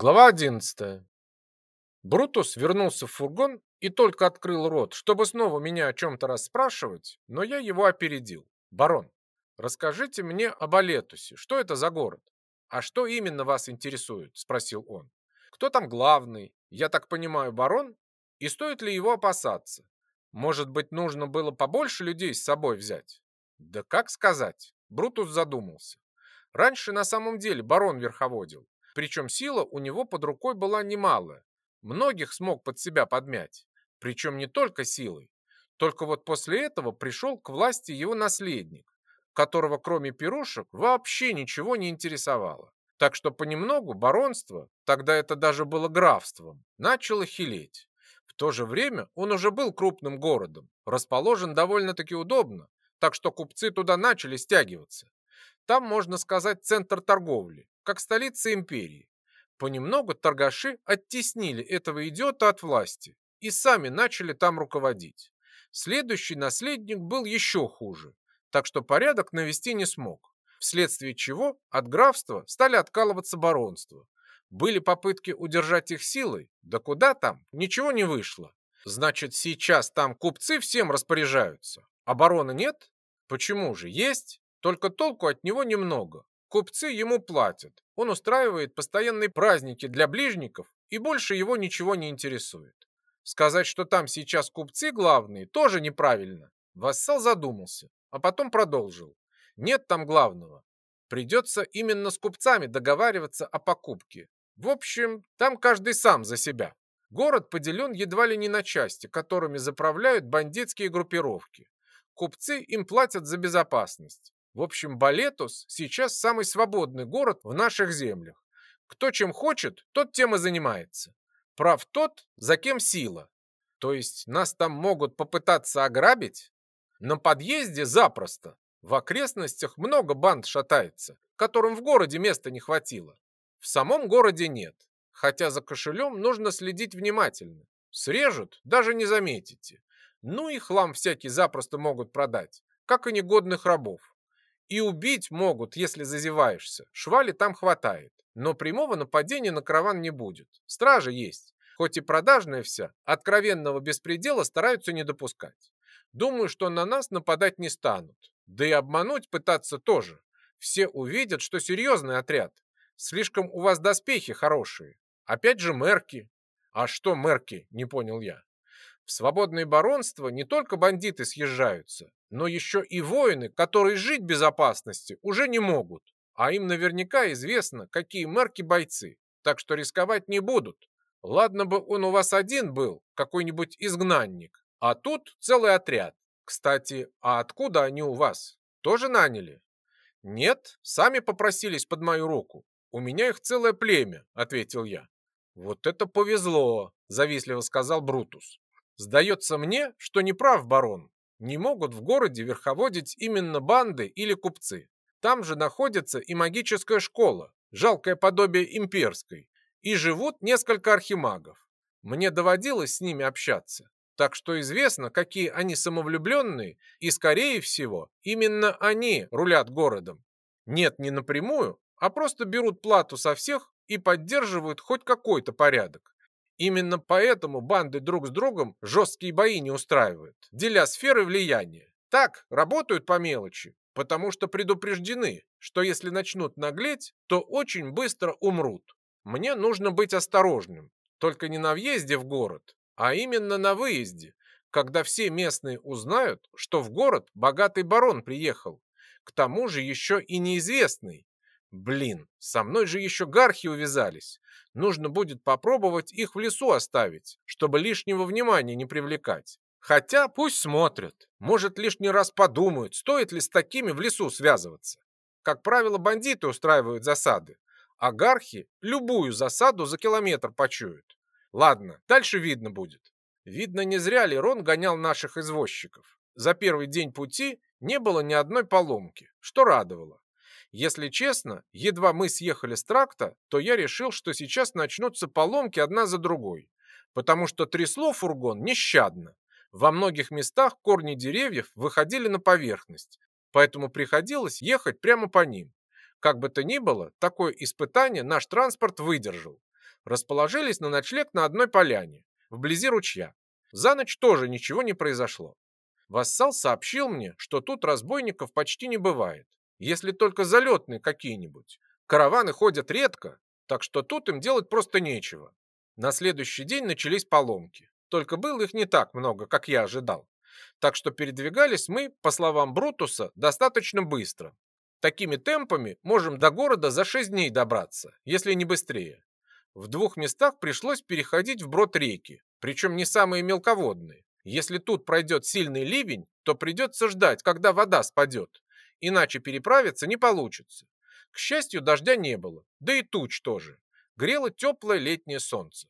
Глава 11. Брутус вернулся в фургон и только открыл рот, чтобы снова меня о чем-то расспрашивать, но я его опередил. «Барон, расскажите мне об Алетусе. Что это за город? А что именно вас интересует?» – спросил он. «Кто там главный? Я так понимаю, барон? И стоит ли его опасаться? Может быть, нужно было побольше людей с собой взять?» «Да как сказать?» – Брутус задумался. «Раньше на самом деле барон верховодил. Причем сила у него под рукой была немалая. Многих смог под себя подмять. Причем не только силой. Только вот после этого пришел к власти его наследник, которого кроме пирушек вообще ничего не интересовало. Так что понемногу баронство, тогда это даже было графством, начало хилеть. В то же время он уже был крупным городом, расположен довольно-таки удобно, так что купцы туда начали стягиваться. Там, можно сказать, центр торговли, как столица империи. Понемногу торгаши оттеснили этого идиота от власти и сами начали там руководить. Следующий наследник был еще хуже, так что порядок навести не смог, вследствие чего от графства стали откалываться баронства. Были попытки удержать их силой, да куда там, ничего не вышло. Значит, сейчас там купцы всем распоряжаются, а барона нет? Почему же? Есть, только толку от него немного. Купцы ему платят. Он устраивает постоянные праздники для ближников, и больше его ничего не интересует. Сказать, что там сейчас купцы главные, тоже неправильно. Вассал задумался, а потом продолжил. Нет там главного. Придется именно с купцами договариваться о покупке. В общем, там каждый сам за себя. Город поделен едва ли не на части, которыми заправляют бандитские группировки. Купцы им платят за безопасность. В общем, Балетус сейчас самый свободный город в наших землях. Кто чем хочет, тот тем и занимается. Прав тот, за кем сила. То есть нас там могут попытаться ограбить? На подъезде запросто. В окрестностях много банд шатается, которым в городе места не хватило. В самом городе нет, хотя за кошелем нужно следить внимательно. Срежут, даже не заметите. Ну и хлам всякий запросто могут продать, как и негодных рабов. И убить могут, если зазеваешься. Швали там хватает. Но прямого нападения на караван не будет. Стража есть. Хоть и продажная вся, откровенного беспредела стараются не допускать. Думаю, что на нас нападать не станут. Да и обмануть пытаться тоже. Все увидят, что серьезный отряд. Слишком у вас доспехи хорошие. Опять же мерки. А что мерки, не понял я. В свободное баронство не только бандиты съезжаются, но еще и воины, которые жить в безопасности уже не могут. А им наверняка известно, какие марки бойцы, так что рисковать не будут. Ладно бы он у вас один был, какой-нибудь изгнанник, а тут целый отряд. Кстати, а откуда они у вас? Тоже наняли? Нет, сами попросились под мою руку. У меня их целое племя, ответил я. Вот это повезло, завистливо сказал Брутус. Сдается мне, что не прав барон. Не могут в городе верховодить именно банды или купцы. Там же находится и магическая школа, жалкое подобие имперской, и живут несколько архимагов. Мне доводилось с ними общаться, так что известно, какие они самовлюбленные, и, скорее всего, именно они рулят городом. Нет, не напрямую, а просто берут плату со всех и поддерживают хоть какой-то порядок. Именно поэтому банды друг с другом жесткие бои не устраивают, деля сферы влияния. Так, работают по мелочи, потому что предупреждены, что если начнут наглеть, то очень быстро умрут. Мне нужно быть осторожным, только не на въезде в город, а именно на выезде, когда все местные узнают, что в город богатый барон приехал, к тому же еще и неизвестный, Блин, со мной же еще гархи увязались. Нужно будет попробовать их в лесу оставить, чтобы лишнего внимания не привлекать. Хотя пусть смотрят. Может, лишний раз подумают, стоит ли с такими в лесу связываться. Как правило, бандиты устраивают засады, а гархи любую засаду за километр почуют. Ладно, дальше видно будет. Видно, не зря Лерон гонял наших извозчиков. За первый день пути не было ни одной поломки, что радовало. Если честно, едва мы съехали с тракта, то я решил, что сейчас начнутся поломки одна за другой, потому что трясло фургон нещадно. Во многих местах корни деревьев выходили на поверхность, поэтому приходилось ехать прямо по ним. Как бы то ни было, такое испытание наш транспорт выдержал. Расположились на ночлег на одной поляне, вблизи ручья. За ночь тоже ничего не произошло. Вассал сообщил мне, что тут разбойников почти не бывает, если только залетные какие-нибудь. Караваны ходят редко, так что тут им делать просто нечего. На следующий день начались поломки. Только было их не так много, как я ожидал. Так что передвигались мы, по словам Брутуса, достаточно быстро. Такими темпами можем до города за 6 дней добраться, если не быстрее. В двух местах пришлось переходить вброд реки, причем не самые мелководные. Если тут пройдет сильный ливень, то придется ждать, когда вода спадет. Иначе переправиться не получится. К счастью, дождя не было, да и туч тоже. Грело теплое летнее солнце.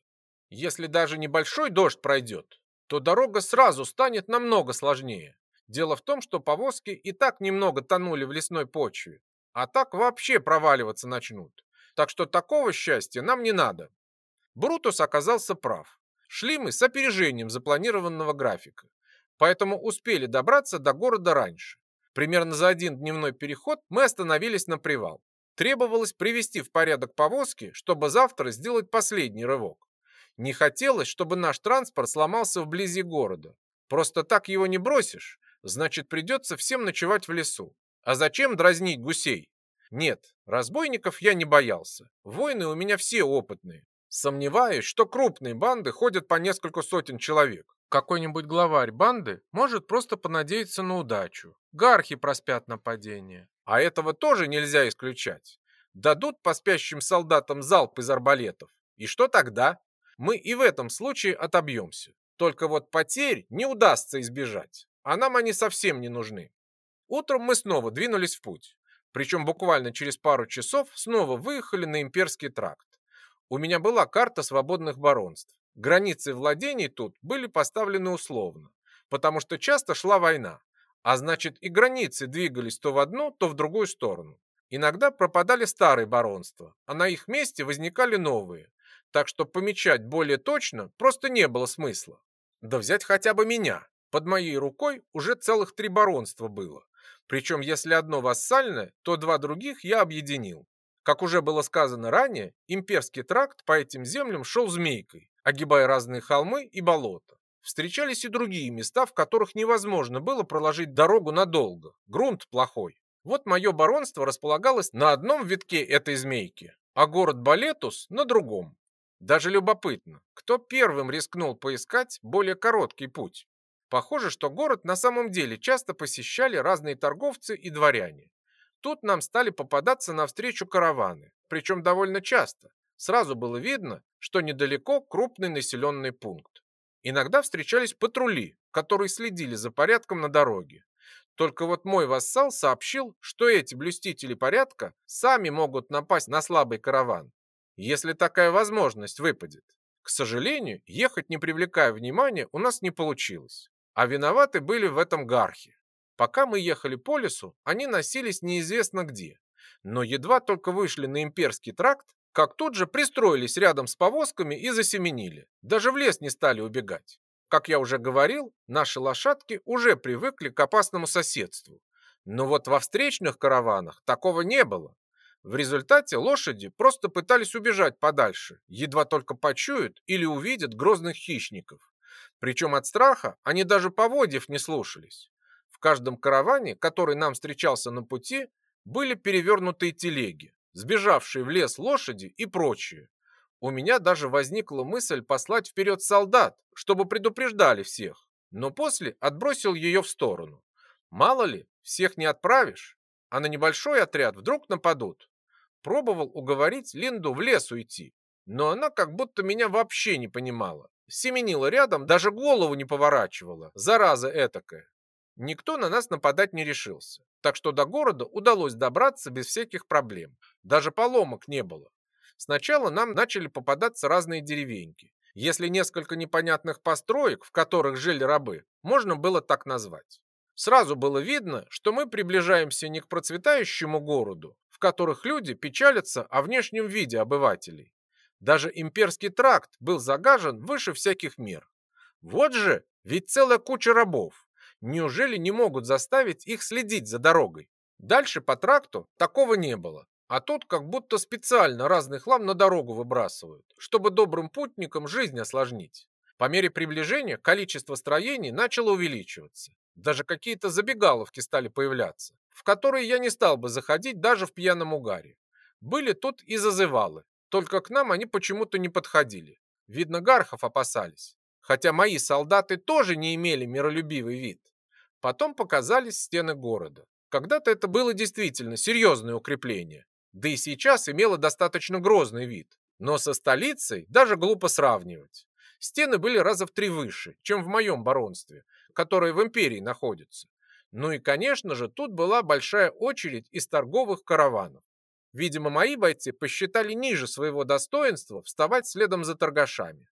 Если даже небольшой дождь пройдет, то дорога сразу станет намного сложнее. Дело в том, что повозки и так немного тонули в лесной почве, а так вообще проваливаться начнут. Так что такого счастья нам не надо. Брутус оказался прав. Шли мы с опережением запланированного графика, поэтому успели добраться до города раньше. Примерно за один дневной переход мы остановились на привал. Требовалось привести в порядок повозки, чтобы завтра сделать последний рывок. Не хотелось, чтобы наш транспорт сломался вблизи города. Просто так его не бросишь, значит придется всем ночевать в лесу. А зачем дразнить гусей? Нет, разбойников я не боялся. Воины у меня все опытные. Сомневаюсь, что крупные банды ходят по несколько сотен человек. Какой-нибудь главарь банды может просто понадеяться на удачу. Гархи проспят нападение. А этого тоже нельзя исключать. Дадут по спящим солдатам залп из арбалетов. И что тогда? Мы и в этом случае отобьемся. Только вот потерь не удастся избежать. А нам они совсем не нужны. Утром мы снова двинулись в путь. Причем буквально через пару часов снова выехали на имперский тракт. У меня была карта свободных баронств. Границы владений тут были поставлены условно, потому что часто шла война, а значит и границы двигались то в одну, то в другую сторону. Иногда пропадали старые баронства, а на их месте возникали новые, так что помечать более точно просто не было смысла. Да взять хотя бы меня. Под моей рукой уже целых три баронства было. Причем если одно вассальное, то два других я объединил. Как уже было сказано ранее, имперский тракт по этим землям шел змейкой, огибая разные холмы и болота. Встречались и другие места, в которых невозможно было проложить дорогу надолго. Грунт плохой. Вот мое баронство располагалось на одном витке этой змейки, а город Балетус на другом. Даже любопытно, кто первым рискнул поискать более короткий путь. Похоже, что город на самом деле часто посещали разные торговцы и дворяне. Тут нам стали попадаться навстречу караваны, причем довольно часто. Сразу было видно, что недалеко крупный населенный пункт. Иногда встречались патрули, которые следили за порядком на дороге. Только вот мой вассал сообщил, что эти блюстители порядка сами могут напасть на слабый караван, если такая возможность выпадет. К сожалению, ехать не привлекая внимания у нас не получилось. А виноваты были в этом гархи. Пока мы ехали по лесу, они носились неизвестно где. Но едва только вышли на имперский тракт, как тут же пристроились рядом с повозками и засеменили. Даже в лес не стали убегать. Как я уже говорил, наши лошадки уже привыкли к опасному соседству. Но вот во встречных караванах такого не было. В результате лошади просто пытались убежать подальше, едва только почуют или увидят грозных хищников. Причем от страха они даже поводьев не слушались. В каждом караване, который нам встречался на пути, были перевернутые телеги, сбежавшие в лес лошади и прочее. У меня даже возникла мысль послать вперед солдат, чтобы предупреждали всех, но после отбросил ее в сторону. Мало ли, всех не отправишь, а на небольшой отряд вдруг нападут. Пробовал уговорить Линду в лес уйти, но она как будто меня вообще не понимала. Семенила рядом, даже голову не поворачивала, зараза этакая. Никто на нас нападать не решился, так что до города удалось добраться без всяких проблем. Даже поломок не было. Сначала нам начали попадаться разные деревеньки. Если несколько непонятных построек, в которых жили рабы, можно было так назвать. Сразу было видно, что мы приближаемся не к процветающему городу, в которых люди печалятся о внешнем виде обывателей. Даже имперский тракт был загажен выше всяких мер. Вот же, ведь целая куча рабов. Неужели не могут заставить их следить за дорогой? Дальше по тракту такого не было. А тут как будто специально разный хлам на дорогу выбрасывают, чтобы добрым путникам жизнь осложнить. По мере приближения количество строений начало увеличиваться. Даже какие-то забегаловки стали появляться, в которые я не стал бы заходить даже в пьяном угаре. Были тут и зазывалы, только к нам они почему-то не подходили. Видно, гархов опасались. Хотя мои солдаты тоже не имели миролюбивый вид. Потом показались стены города. Когда-то это было действительно серьезное укрепление, да и сейчас имело достаточно грозный вид. Но со столицей даже глупо сравнивать. Стены были раза в три выше, чем в моем баронстве, которое в империи находится. Ну и, конечно же, тут была большая очередь из торговых караванов. Видимо, мои бойцы посчитали ниже своего достоинства вставать следом за торгашами.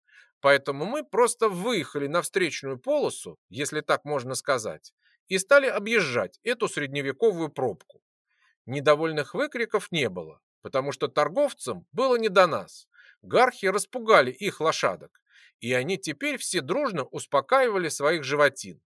Поэтому мы просто выехали на встречную полосу, если так можно сказать, и стали объезжать эту средневековую пробку. Недовольных выкриков не было, потому что торговцам было не до нас. Гархи распугали их лошадок, и они теперь все дружно успокаивали своих животин.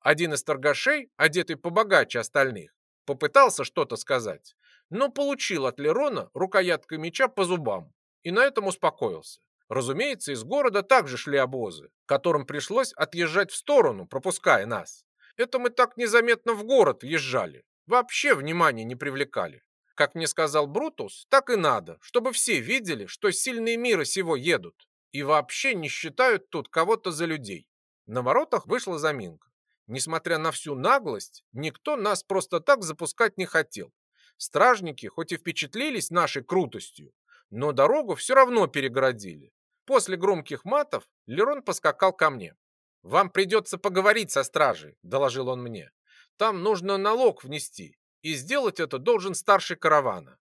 Один из торгашей, одетый побогаче остальных, попытался что-то сказать, но получил от Лерона рукояткой меча по зубам и на этом успокоился. Разумеется, из города также шли обозы, которым пришлось отъезжать в сторону, пропуская нас. Это мы так незаметно в город въезжали, вообще внимания не привлекали. Как мне сказал Брутус, так и надо, чтобы все видели, что сильные мира сего едут и вообще не считают тут кого-то за людей. На воротах вышла заминка. Несмотря на всю наглость, никто нас просто так запускать не хотел. Стражники хоть и впечатлились нашей крутостью, но дорогу все равно перегородили. После громких матов Лерон поскакал ко мне. «Вам придется поговорить со стражей», — доложил он мне. Там нужно налог внести, и сделать это должен старший каравана.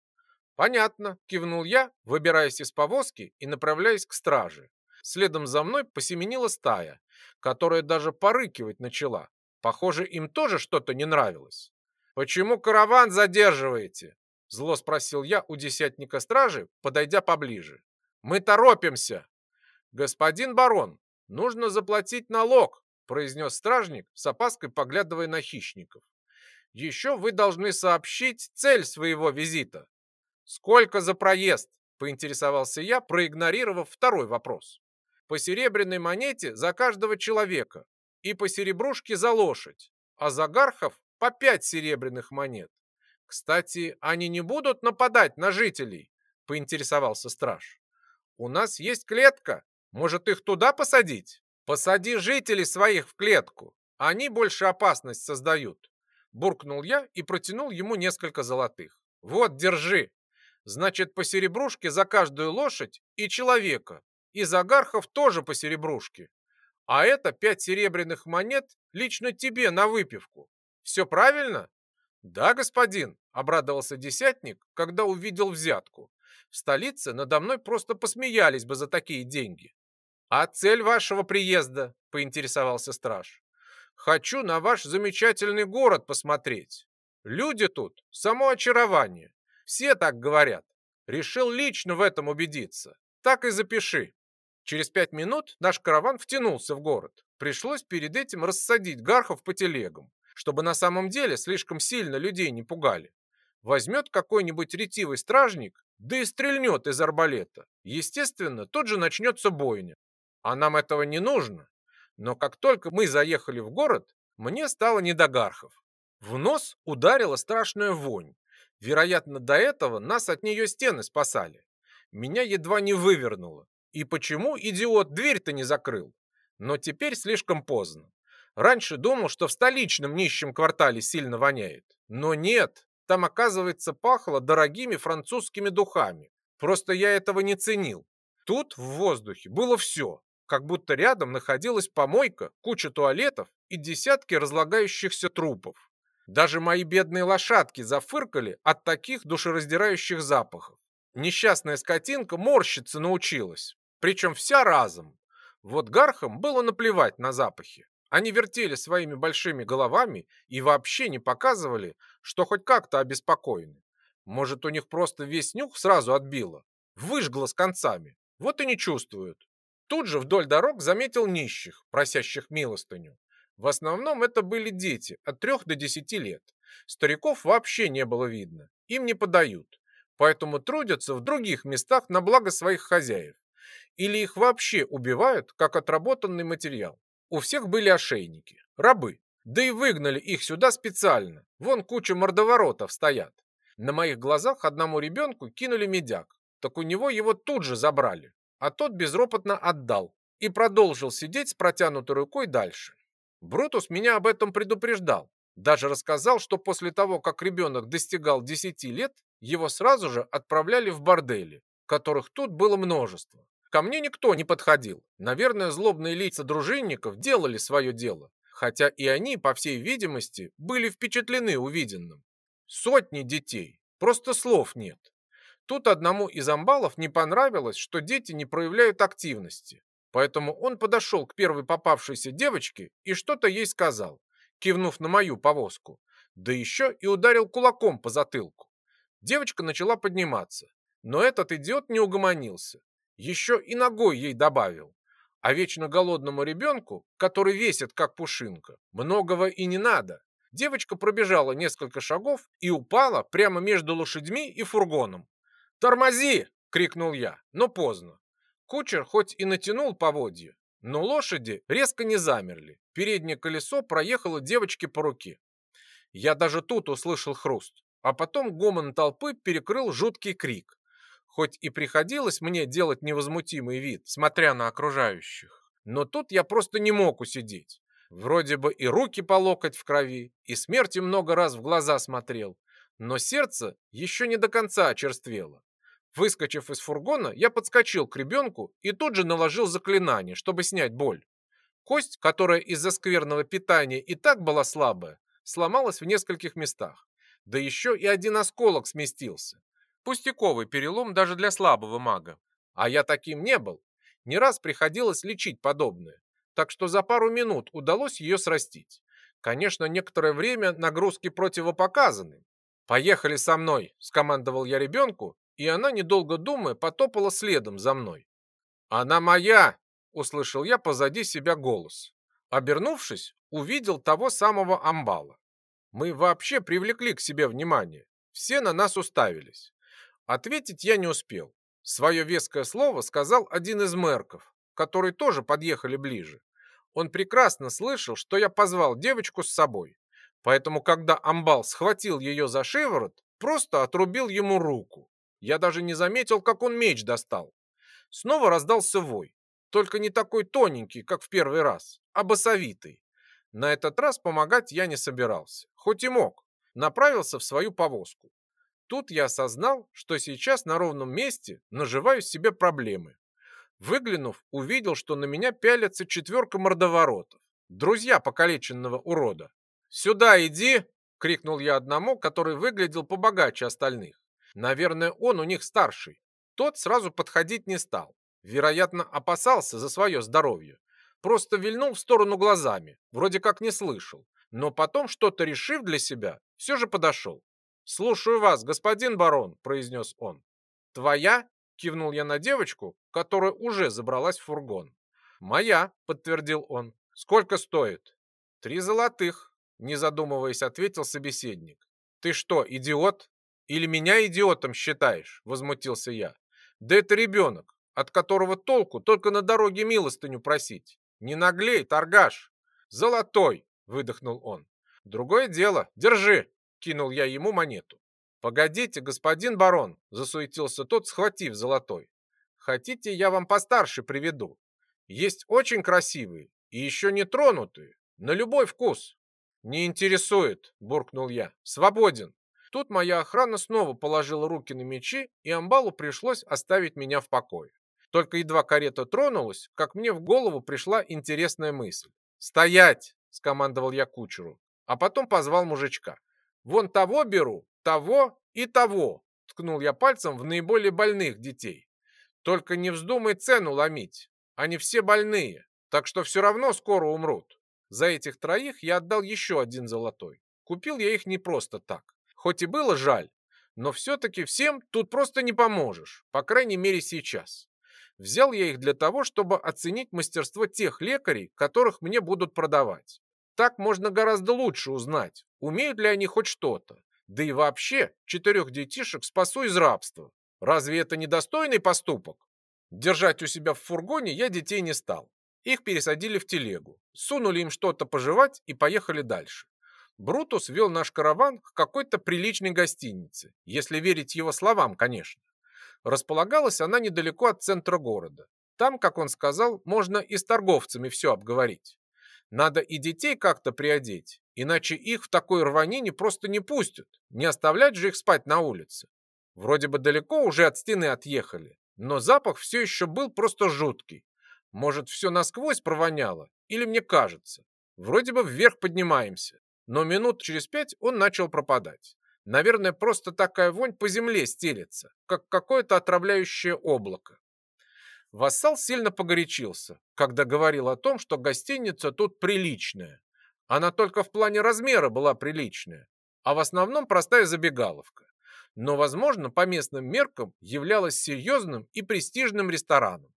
Понятно, кивнул я, выбираясь из повозки и направляясь к страже. Следом за мной посеменила стая, которая даже порыкивать начала. Похоже, им тоже что-то не нравилось. «Почему караван задерживаете?» Зло спросил я у десятника стражи, подойдя поближе. «Мы торопимся!» «Господин барон, нужно заплатить налог!» произнес стражник, с опаской поглядывая на хищников. «Еще вы должны сообщить цель своего визита». «Сколько за проезд?» – поинтересовался я, проигнорировав второй вопрос. «По серебряной монете за каждого человека и по серебрушке за лошадь, а за гархов по пять серебряных монет. Кстати, они не будут нападать на жителей?» – поинтересовался страж. «У нас есть клетка. Может, их туда посадить?» Посади жителей своих в клетку. Они больше опасность создают. Буркнул я и протянул ему несколько золотых. Вот, держи. Значит, по серебрушке за каждую лошадь и человека. И за гархов тоже по серебрушке. А это пять серебряных монет лично тебе на выпивку. Все правильно? Да, господин, обрадовался десятник, когда увидел взятку. В столице надо мной просто посмеялись бы за такие деньги. «А цель вашего приезда?» – поинтересовался страж. «Хочу на ваш замечательный город посмотреть. Люди тут – само очарование. Все так говорят. Решил лично в этом убедиться. Так и запиши». Через пять минут наш караван втянулся в город. Пришлось перед этим рассадить гархов по телегам, чтобы на самом деле слишком сильно людей не пугали. Возьмет какой-нибудь ретивый стражник, да и стрельнет из арбалета. Естественно, тут же начнется бойня. А нам этого не нужно. Но как только мы заехали в город, мне стало не до гархов. В нос ударила страшная вонь. Вероятно, до этого нас от нее стены спасали. Меня едва не вывернуло. И почему идиот дверь-то не закрыл? Но теперь слишком поздно. Раньше думал, что в столичном нищем квартале сильно воняет. Но нет, там, оказывается, пахло дорогими французскими духами. Просто я этого не ценил. Тут в воздухе было все как будто рядом находилась помойка, куча туалетов и десятки разлагающихся трупов. Даже мои бедные лошадки зафыркали от таких душераздирающих запахов. Несчастная скотинка морщиться научилась, причем вся разом. Вот гархам было наплевать на запахи. Они вертели своими большими головами и вообще не показывали, что хоть как-то обеспокоены. Может, у них просто весь нюх сразу отбило, выжгло с концами, вот и не чувствуют. Тут же вдоль дорог заметил нищих, просящих милостыню. В основном это были дети от трех до десяти лет. Стариков вообще не было видно, им не подают. поэтому трудятся в других местах на благо своих хозяев. Или их вообще убивают, как отработанный материал. У всех были ошейники, рабы. Да и выгнали их сюда специально. Вон куча мордоворотов стоят. На моих глазах одному ребенку кинули медяк. Так у него его тут же забрали. А тот безропотно отдал и продолжил сидеть с протянутой рукой дальше. Брутус меня об этом предупреждал. Даже рассказал, что после того, как ребенок достигал 10 лет, его сразу же отправляли в бордели, которых тут было множество. Ко мне никто не подходил. Наверное, злобные лица дружинников делали свое дело, хотя и они, по всей видимости, были впечатлены увиденным. Сотни детей, просто слов нет. Тут одному из амбалов не понравилось, что дети не проявляют активности, поэтому он подошел к первой попавшейся девочке и что-то ей сказал, кивнув на мою повозку, да еще и ударил кулаком по затылку. Девочка начала подниматься, но этот идиот не угомонился. Еще и ногой ей добавил. А вечно голодному ребенку, который весит как пушинка, многого и не надо. Девочка пробежала несколько шагов и упала прямо между лошадьми и фургоном. «Тормози!» — крикнул я, но поздно. Кучер хоть и натянул поводья, но лошади резко не замерли. Переднее колесо проехало девочке по руке. Я даже тут услышал хруст. А потом гомон толпы перекрыл жуткий крик. Хоть и приходилось мне делать невозмутимый вид, смотря на окружающих, но тут я просто не мог усидеть. Вроде бы и руки по локоть в крови, и смерти много раз в глаза смотрел, но сердце еще не до конца очерствело. Выскочив из фургона, я подскочил к ребенку и тут же наложил заклинание, чтобы снять боль. Кость, которая из-за скверного питания и так была слабая, сломалась в нескольких местах. Да еще и один осколок сместился. Пустяковый перелом даже для слабого мага. А я таким не был. Не раз приходилось лечить подобное. Так что за пару минут удалось ее срастить. Конечно, некоторое время нагрузки противопоказаны. «Поехали со мной», – скомандовал я ребенку, и она, недолго думая, потопала следом за мной. «Она моя!» – услышал я позади себя голос. Обернувшись, увидел того самого амбала. Мы вообще привлекли к себе внимание. Все на нас уставились. Ответить я не успел. Свое веское слово сказал один из мэрков, которые тоже подъехали ближе. Он прекрасно слышал, что я позвал девочку с собой. Поэтому, когда амбал схватил ее за шиворот, просто отрубил ему руку. Я даже не заметил, как он меч достал. Снова раздался вой. Только не такой тоненький, как в первый раз, а басовитый. На этот раз помогать я не собирался, хоть и мог. Направился в свою повозку. Тут я осознал, что сейчас на ровном месте наживаю себе проблемы. Выглянув, увидел, что на меня пялятся четверка мордоворотов. Друзья покалеченного урода. «Сюда иди!» — крикнул я одному, который выглядел побогаче остальных. Наверное, он у них старший. Тот сразу подходить не стал. Вероятно, опасался за свое здоровье просто вильнул в сторону глазами, вроде как не слышал, но потом, что-то решив для себя, все же подошел. «Слушаю вас, господин барон», — произнес он. «Твоя?» — кивнул я на девочку, которая уже забралась в фургон. «Моя», — подтвердил он. «Сколько стоит?» «Три золотых», — не задумываясь, ответил собеседник. «Ты что, идиот? Или меня идиотом считаешь?» — возмутился я. «Да это ребенок, от которого толку только на дороге милостыню просить. «Не наглей, торгаш!» «Золотой!» — выдохнул он. «Другое дело. Держи!» — кинул я ему монету. «Погодите, господин барон!» — засуетился тот, схватив золотой. «Хотите, я вам постарше приведу? Есть очень красивые и еще не тронутые, на любой вкус». «Не интересует!» — буркнул я. «Свободен!» Тут моя охрана снова положила руки на мечи, и амбалу пришлось оставить меня в покое. Только едва карета тронулась, как мне в голову пришла интересная мысль. «Стоять!» – скомандовал я кучеру, а потом позвал мужичка. «Вон того беру, того и того!» – ткнул я пальцем в наиболее больных детей. «Только не вздумай цену ломить, они все больные, так что все равно скоро умрут». За этих троих я отдал еще один золотой. Купил я их не просто так. Хоть и было жаль, но все-таки всем тут просто не поможешь, по крайней мере сейчас. Взял я их для того, чтобы оценить мастерство тех лекарей, которых мне будут продавать. Так можно гораздо лучше узнать, умеют ли они хоть что-то. Да и вообще, четырех детишек спасу из рабства. Разве это недостойный поступок? Держать у себя в фургоне я детей не стал. Их пересадили в телегу, сунули им что-то пожевать и поехали дальше. Брутус вел наш караван к какой-то приличной гостинице, если верить его словам, конечно. Располагалась она недалеко от центра города. Там, как он сказал, можно и с торговцами все обговорить. Надо и детей как-то приодеть, иначе их в такой рванине просто не пустят. Не оставлять же их спать на улице. Вроде бы далеко уже от стены отъехали, но запах все еще был просто жуткий. Может, все насквозь провоняло? Или мне кажется? Вроде бы вверх поднимаемся, но минут через пять он начал пропадать. Наверное, просто такая вонь по земле стелется, как какое-то отравляющее облако. Вассал сильно погорячился, когда говорил о том, что гостиница тут приличная. Она только в плане размера была приличная, а в основном простая забегаловка. Но, возможно, по местным меркам являлась серьезным и престижным рестораном.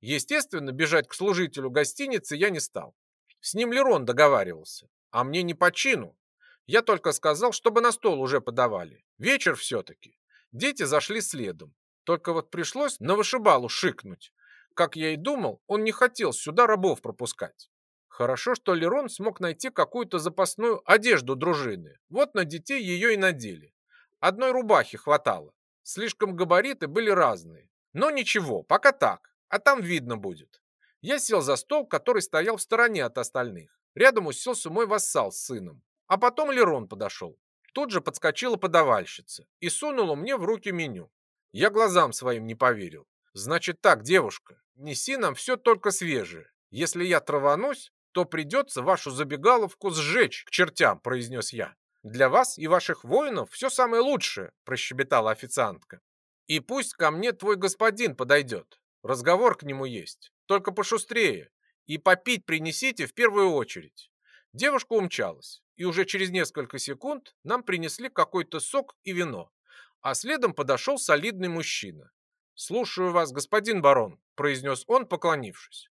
Естественно, бежать к служителю гостиницы я не стал. С ним Лерон договаривался, а мне не по чину. Я только сказал, чтобы на стол уже подавали. Вечер все-таки. Дети зашли следом. Только вот пришлось на вышибалу шикнуть. Как я и думал, он не хотел сюда рабов пропускать. Хорошо, что Лерон смог найти какую-то запасную одежду дружины. Вот на детей ее и надели. Одной рубахи хватало. Слишком габариты были разные. Но ничего, пока так а там видно будет. Я сел за стол, который стоял в стороне от остальных. Рядом уселся мой вассал с сыном. А потом Лерон подошел. Тут же подскочила подавальщица и сунула мне в руки меню. Я глазам своим не поверил. Значит так, девушка, неси нам все только свежее. Если я траванусь, то придется вашу забегаловку сжечь к чертям, произнес я. Для вас и ваших воинов все самое лучшее, прощебетала официантка. И пусть ко мне твой господин подойдет. Разговор к нему есть, только пошустрее. И попить принесите в первую очередь. Девушка умчалась, и уже через несколько секунд нам принесли какой-то сок и вино. А следом подошел солидный мужчина. «Слушаю вас, господин барон», – произнес он, поклонившись.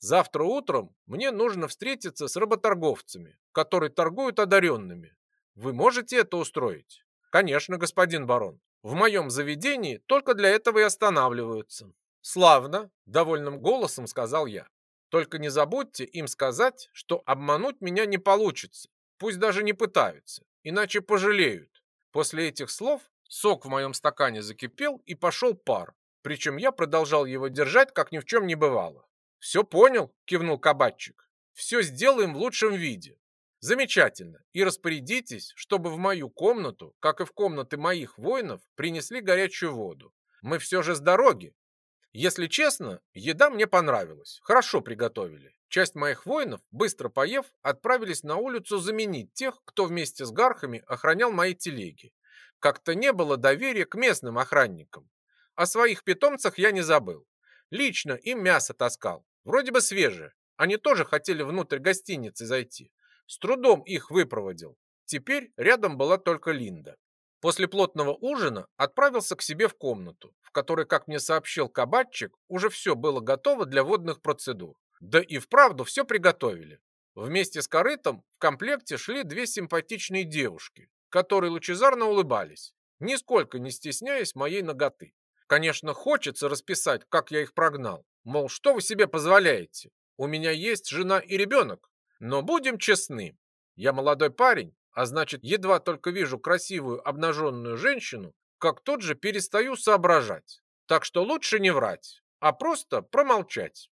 «Завтра утром мне нужно встретиться с работорговцами, которые торгуют одаренными. Вы можете это устроить?» «Конечно, господин барон. В моем заведении только для этого и останавливаются». «Славно!» – довольным голосом сказал я. «Только не забудьте им сказать, что обмануть меня не получится. Пусть даже не пытаются, иначе пожалеют». После этих слов сок в моем стакане закипел и пошел пар, причем я продолжал его держать, как ни в чем не бывало. «Все понял?» – кивнул кабачик. «Все сделаем в лучшем виде. Замечательно. И распорядитесь, чтобы в мою комнату, как и в комнаты моих воинов, принесли горячую воду. Мы все же с дороги, если честно, еда мне понравилась. Хорошо приготовили. Часть моих воинов, быстро поев, отправились на улицу заменить тех, кто вместе с гархами охранял мои телеги. Как-то не было доверия к местным охранникам. О своих питомцах я не забыл. Лично им мясо таскал. Вроде бы свежее. Они тоже хотели внутрь гостиницы зайти. С трудом их выпроводил. Теперь рядом была только Линда. После плотного ужина отправился к себе в комнату, в которой, как мне сообщил кабачик, уже все было готово для водных процедур. Да и вправду все приготовили. Вместе с корытом в комплекте шли две симпатичные девушки, которые лучезарно улыбались, нисколько не стесняясь моей ноготы. Конечно, хочется расписать, как я их прогнал. Мол, что вы себе позволяете? У меня есть жена и ребенок. Но будем честны. Я молодой парень, а значит, едва только вижу красивую обнаженную женщину, как тут же перестаю соображать. Так что лучше не врать, а просто промолчать.